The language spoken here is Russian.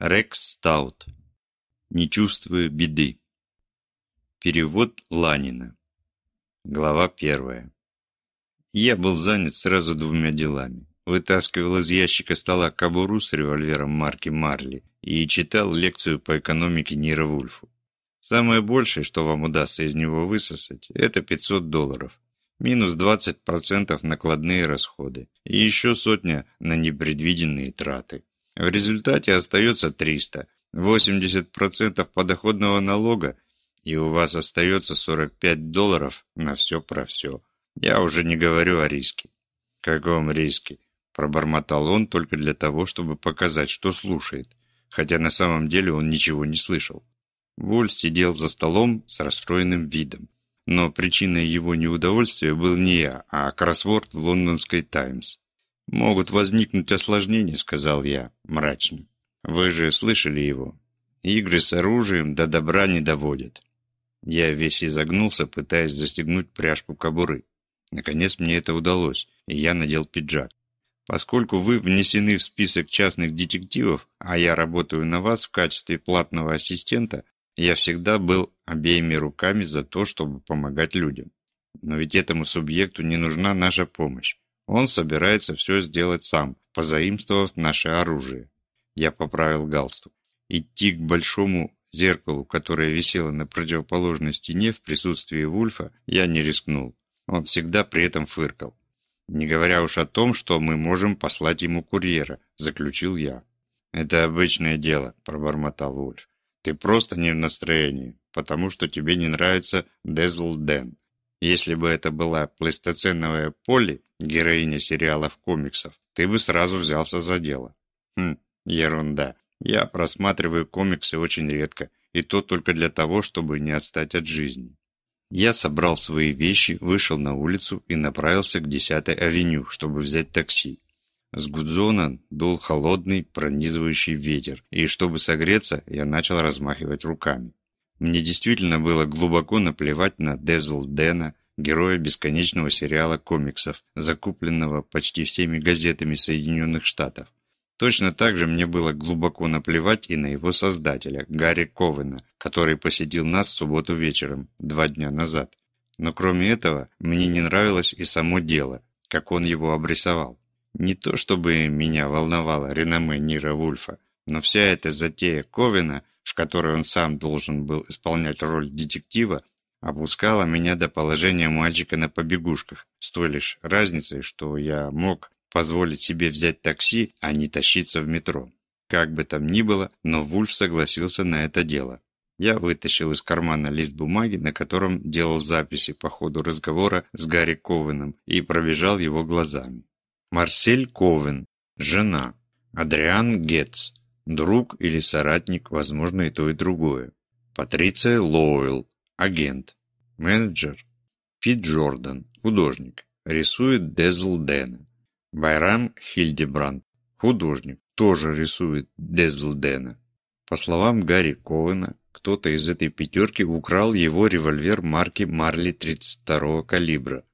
Рекс Стаут. Не чувствую беды. Перевод Ланина. Глава первая. Я был занят сразу двумя делами. Вытаскивал из ящика стола кобуру с револьвером марки Марли и читал лекцию по экономике Нира Вульфу. Самое большее, что вам удастся из него высосать, это 500 долларов. Минус 20% накладные расходы и еще сотня на непредвиденные траты. В результате остается 300, 80% подоходного налога, и у вас остается 45 долларов на все про все. Я уже не говорю о риске. Каком риске? Пробормотал он только для того, чтобы показать, что слушает, хотя на самом деле он ничего не слышал. Вуль сидел за столом с расстроенным видом. Но причиной его неудовольствия был не я, а кроссворд в лондонской «Таймс». «Могут возникнуть осложнения», — сказал я, мрачно. «Вы же слышали его. Игры с оружием до добра не доводят». Я весь изогнулся, пытаясь застегнуть пряжку кобуры. Наконец мне это удалось, и я надел пиджак. Поскольку вы внесены в список частных детективов, а я работаю на вас в качестве платного ассистента, я всегда был обеими руками за то, чтобы помогать людям. Но ведь этому субъекту не нужна наша помощь. Он собирается все сделать сам, позаимствовав наше оружие. Я поправил галстук. Идти к большому зеркалу, которое висело на противоположной стене в присутствии Вульфа, я не рискнул. Он всегда при этом фыркал. Не говоря уж о том, что мы можем послать ему курьера, заключил я. Это обычное дело, пробормотал Вульф. Ты просто не в настроении, потому что тебе не нравится Дезл Дэн. Если бы это была плейстоценовая Полли, героиня сериалов комиксов, ты бы сразу взялся за дело. Хм, ерунда. Я просматриваю комиксы очень редко, и то только для того, чтобы не отстать от жизни. Я собрал свои вещи, вышел на улицу и направился к 10-й авеню, чтобы взять такси. С Гудзона дул холодный, пронизывающий ветер, и чтобы согреться, я начал размахивать руками. Мне действительно было глубоко наплевать на Дезл Дэна, героя бесконечного сериала комиксов, закупленного почти всеми газетами Соединенных Штатов. Точно так же мне было глубоко наплевать и на его создателя, Гарри Ковена, который посетил нас в субботу вечером, два дня назад. Но кроме этого, мне не нравилось и само дело, как он его обрисовал. Не то чтобы меня волновало реноме Нира Вульфа, но вся эта затея Ковена в которой он сам должен был исполнять роль детектива, опускала меня до положения мальчика на побегушках, с той лишь разницей, что я мог позволить себе взять такси, а не тащиться в метро. Как бы там ни было, но Вульф согласился на это дело. Я вытащил из кармана лист бумаги, на котором делал записи по ходу разговора с Гарри Ковеном и пробежал его глазами. Марсель Ковен, жена. Адриан Гетц, Друг или соратник, возможно и то и другое. Патриция Лоуэлл, агент. Менеджер. Пит Джордан, художник. Рисует Дезл Дэна. Байрам Хильдебранд, художник. Тоже рисует Дезл Дэна. По словам Гарри Ковена, кто-то из этой пятерки украл его револьвер марки Марли 32 калибра,